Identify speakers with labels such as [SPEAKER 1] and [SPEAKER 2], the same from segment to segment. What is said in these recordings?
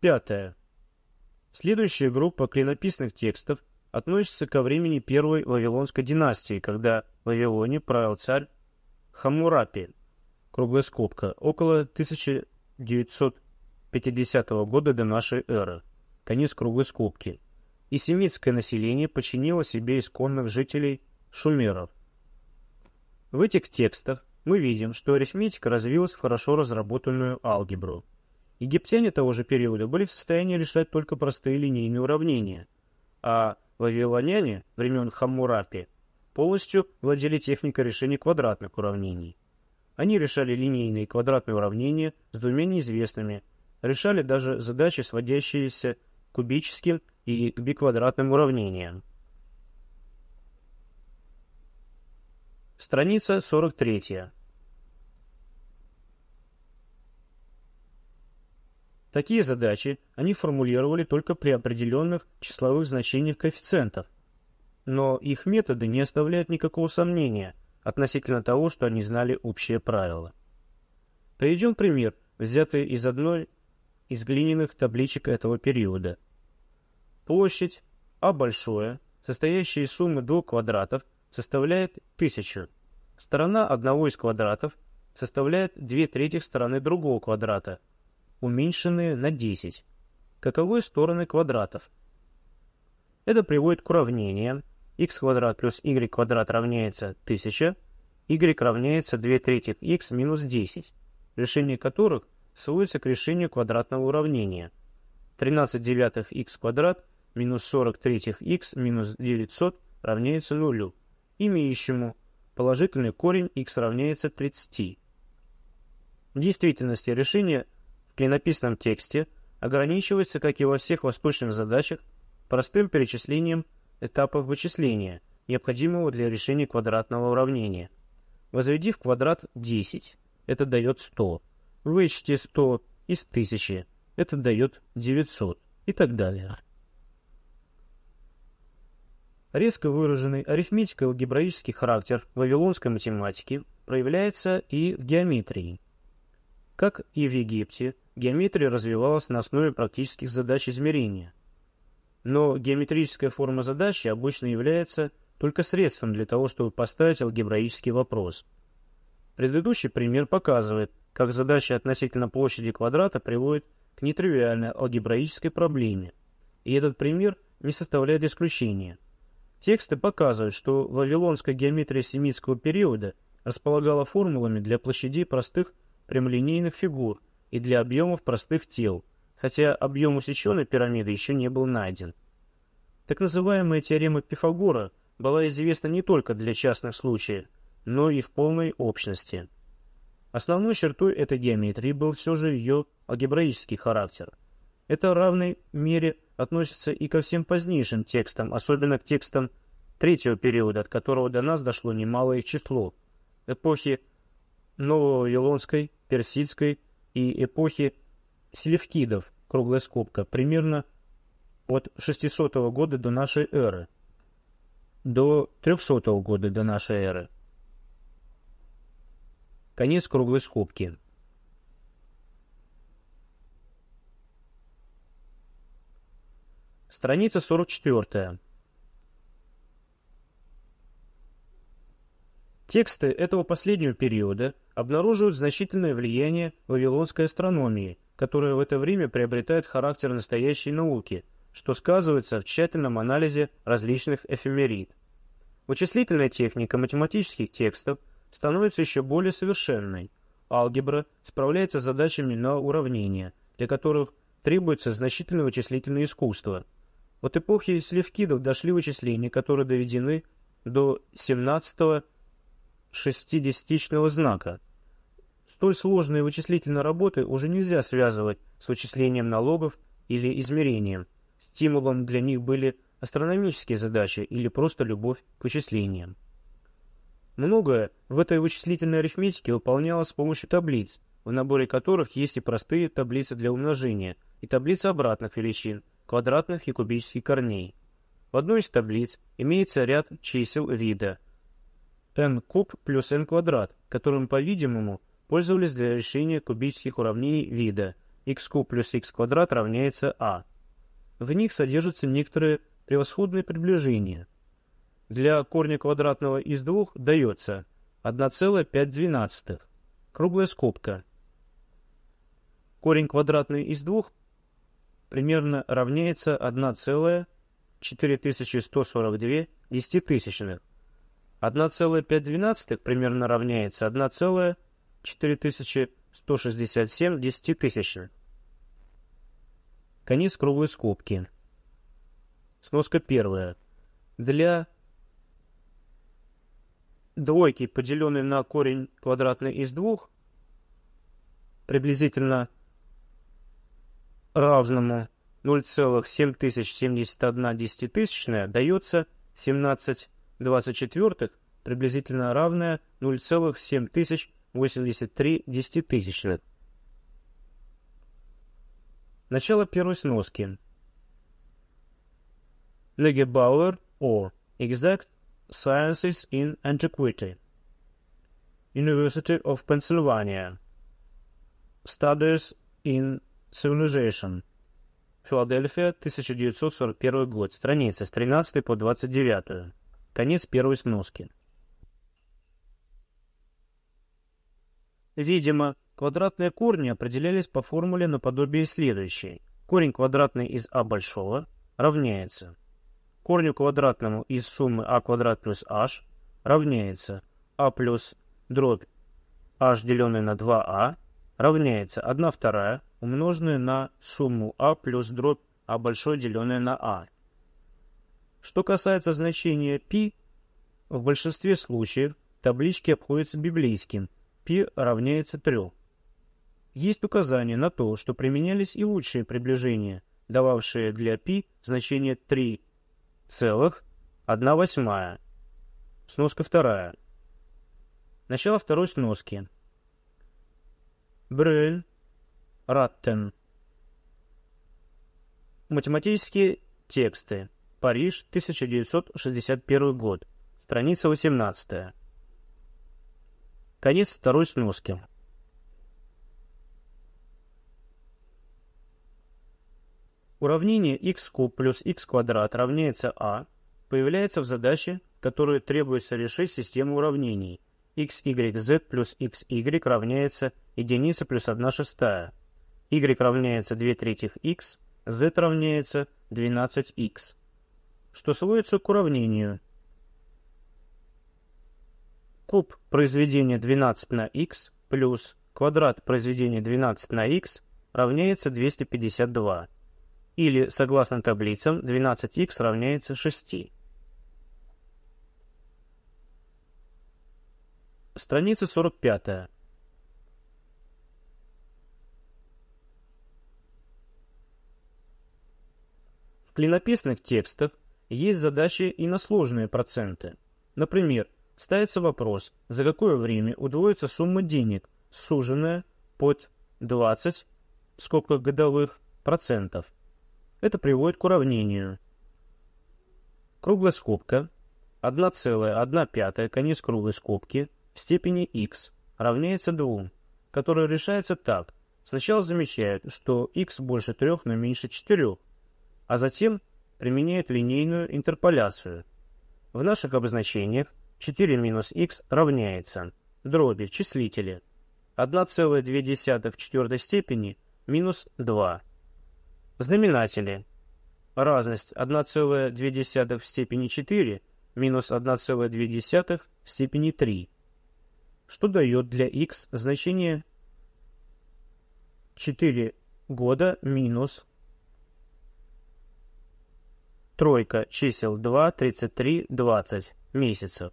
[SPEAKER 1] Пятое. Следующая группа клинописных текстов относится ко времени первой Вавилонской династии, когда в Вавилоне правил царь Хамурапи, круглая скобка, около 1950 года до нашей эры, конец круглой скобки, и семитское население подчинило себе исконных жителей шумеров. В этих текстах мы видим, что арифметика развилась в хорошо разработанную алгебру. Египтяне того же периода были в состоянии решать только простые линейные уравнения, а вавилоняне времен Хаммурапи полностью владели техникой решения квадратных уравнений. Они решали линейные и квадратные уравнения с двумя неизвестными, решали даже задачи, сводящиеся к кубическим и к биквадратным уравнениям. Страница 43. Такие задачи они формулировали только при определенных числовых значениях коэффициентов, но их методы не оставляют никакого сомнения относительно того, что они знали общие правила. Приведем пример, взятый из одной из глиняных табличек этого периода. Площадь А большое, состоящая из суммы двух квадратов, составляет 1000. Сторона одного из квадратов составляет две трети стороны другого квадрата – уменьшенные на 10. Каковы стороны квадратов? Это приводит к уравнениям x квадрат плюс y квадрат равняется 1000, y равняется 2 третьих x минус 10, решение которых сводится к решению квадратного уравнения. 13 девятых x квадрат минус 40 третьих x минус 900 равняется нулю, имеющему положительный корень x равняется 30. В действительности решение – клинописном тексте ограничивается, как и во всех восточных задачах, простым перечислением этапов вычисления, необходимого для решения квадратного уравнения. Возведи в квадрат 10, это дает 100. Вычти 100 из 1000, это дает 900 и так далее. Резко выраженный арифметико-алгебраический характер вавилонской математики проявляется и в геометрии. Как и в Египте, геометрия развивалась на основе практических задач измерения. Но геометрическая форма задачи обычно является только средством для того, чтобы поставить алгебраический вопрос. Предыдущий пример показывает, как задача относительно площади квадрата приводит к нетривиальной алгебраической проблеме. И этот пример не составляет исключения. Тексты показывают, что вавилонская геометрия семитского периода располагала формулами для площадей простых прямолинейных фигур – и для объемов простых тел, хотя объем усеченной пирамиды еще не был найден. Так называемая теорема Пифагора была известна не только для частных случаев, но и в полной общности. Основной чертой этой геометрии был все же ее алгебраический характер. Это в равной мере относится и ко всем позднейшим текстам, особенно к текстам третьего периода, от которого до нас дошло немалое число, эпохи Нового Вавилонской, Персидской и эпохи селевкидов, круглая скобка, примерно от 600 года до нашей эры до 300 года до нашей эры. Конец круглой скобки. Страница 44. Тексты этого последнего периода обнаруживают значительное влияние вавилонской астрономии, которая в это время приобретает характер настоящей науки, что сказывается в тщательном анализе различных эфемерид. Вычислительная техника математических текстов становится еще более совершенной. Алгебра справляется с задачами на уравнения, для которых требуется значительное вычислительное искусство. От эпохи Селевкидов дошли вычисления, которые доведены до 17 шестидесятичного знака. Столь сложные вычислительные работы уже нельзя связывать с вычислением налогов или измерением. Стимулом для них были астрономические задачи или просто любовь к вычислениям. Многое в этой вычислительной арифметике выполнялось с помощью таблиц, в наборе которых есть и простые таблицы для умножения, и таблицы обратных величин, квадратных и кубических корней. В одной из таблиц имеется ряд чисел вида – n куб плюс n квадрат, которым, по-видимому, пользовались для решения кубических уравнений вида x куб плюс x квадрат равняется а. В них содержатся некоторые превосходные приближения. Для корня квадратного из двух дается 1,5. Круглая скобка. Корень квадратный из двух примерно равняется 1,4142 десятитысячных. 1,5 примерно равняется 1,4167 десятитысячных. Конец круглой скобки. Сноска первая. Для двойки, поделенной на корень квадратный из двух, приблизительно равному 0,7071 десятитысячная, дается 17 24 приблизительно равное 0,7083 десятитысячных. Начало первой сноски. Legebauer or Exact Sciences in Antiquity. University of Pennsylvania. Studies in Civilization. Филадельфия, 1941 год. Страница с 13 по 29. Конец первой сноски. Видимо, квадратные корни определялись по формуле наподобие следующей. Корень квадратный из а большого равняется корню квадратному из суммы а квадрат плюс h равняется а плюс дробь h деленное на 2а а равняется 1 вторая умноженная на сумму а плюс дробь а большой деленное на а. Что касается значения π, в большинстве случаев таблички обходятся библейским π равняется 3. Есть указания на то, что применялись и лучшие приближения, дававшие для π значение 3 целых 1 восьмая. Сноска вторая. Начало второй сноски. Брюль, Раттен. Математические тексты. Париж, 1961 год. Страница 18. Конец второй сноски. Уравнение x куб плюс x квадрат равняется а появляется в задаче, которую требуется решить систему уравнений x, y, z плюс x, y равняется единице плюс 1 шестая, y равняется 2 третьих x, z равняется 12x, что сводится к уравнению куб произведения 12 на x плюс квадрат произведения 12 на x равняется 252 или, согласно таблицам, 12х равняется 6. Страница 45. В клинописных текстах есть задачи и на сложные проценты. Например, ставится вопрос, за какое время удвоится сумма денег, суженная под 20 в скобках годовых процентов. Это приводит к уравнению. Круглая скобка 1,1 конец круглой скобки в степени x равняется 2, которое решается так. Сначала замечают, что x больше 3, но меньше 4, а затем применяют линейную интерполяцию. В наших обозначениях 4 минус x равняется дроби в числителе. 1,2 в четвертой степени минус 2 в разность 1,2 в степени 4 минус 1,2 в степени 3, что дает для x значение 4 года минус тройка чисел 2, 33, 20 месяцев.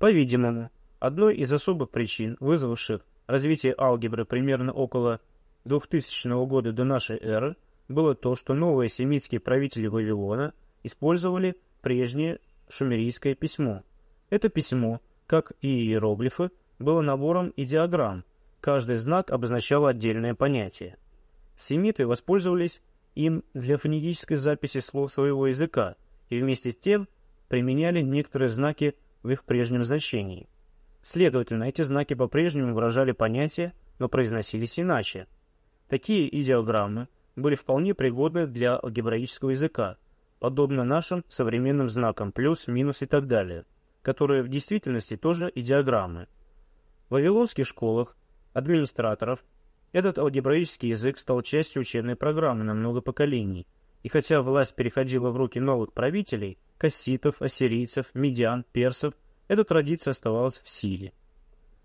[SPEAKER 1] По-видимому, одной из особых причин, вызвавших развитие алгебры примерно около 2000 года до нашей эры было то, что новые семитские правители Вавилона использовали прежнее шумерийское письмо. Это письмо, как и иероглифы, было набором идеограмм, каждый знак обозначал отдельное понятие. Семиты воспользовались им для фонетической записи слов своего языка и вместе с тем применяли некоторые знаки в их прежнем значении. Следовательно, эти знаки по-прежнему выражали понятия, но произносились иначе – Такие идеограммы были вполне пригодны для алгебраического языка, подобно нашим современным знакам плюс, минус и так далее, которые в действительности тоже идеограммы. В вавилонских школах администраторов этот алгебраический язык стал частью учебной программы на много поколений, и хотя власть переходила в руки новых правителей, касситов, ассирийцев, медиан, персов, эта традиция оставалась в силе.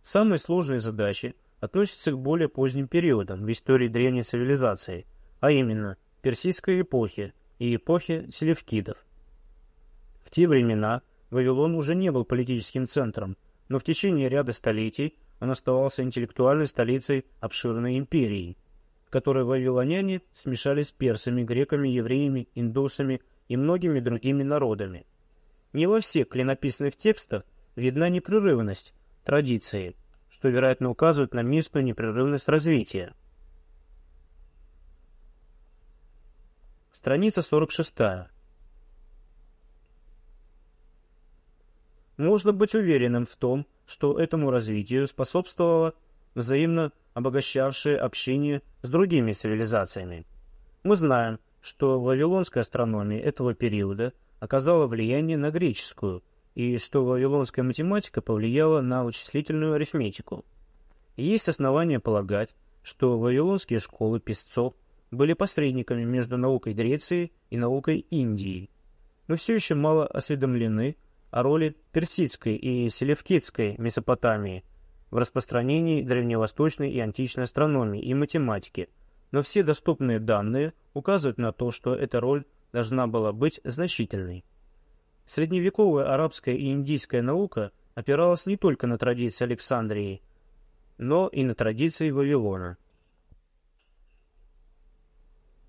[SPEAKER 1] Самые сложные задачи относятся к более поздним периодам в истории древней цивилизации, а именно персидской эпохи и эпохи селевкидов. В те времена Вавилон уже не был политическим центром, но в течение ряда столетий он оставался интеллектуальной столицей обширной империи, в которой вавилоняне смешались с персами, греками, евреями, индусами и многими другими народами. Не во всех клинописных текстах видна непрерывность традиции, что, вероятно, указывает на местную непрерывность развития. Страница 46. Можно быть уверенным в том, что этому развитию способствовало взаимно обогащавшее общение с другими цивилизациями. Мы знаем, что вавилонская астрономия этого периода оказала влияние на греческую, и что вавилонская математика повлияла на вычислительную арифметику. есть основания полагать, что вавилонские школы писцов были посредниками между наукой Греции и наукой Индии. Мы все еще мало осведомлены о роли персидской и селевкидской Месопотамии в распространении древневосточной и античной астрономии и математики, но все доступные данные указывают на то, что эта роль должна была быть значительной. Средневековая арабская и индийская наука опиралась не только на традиции Александрии, но и на традиции Вавилона.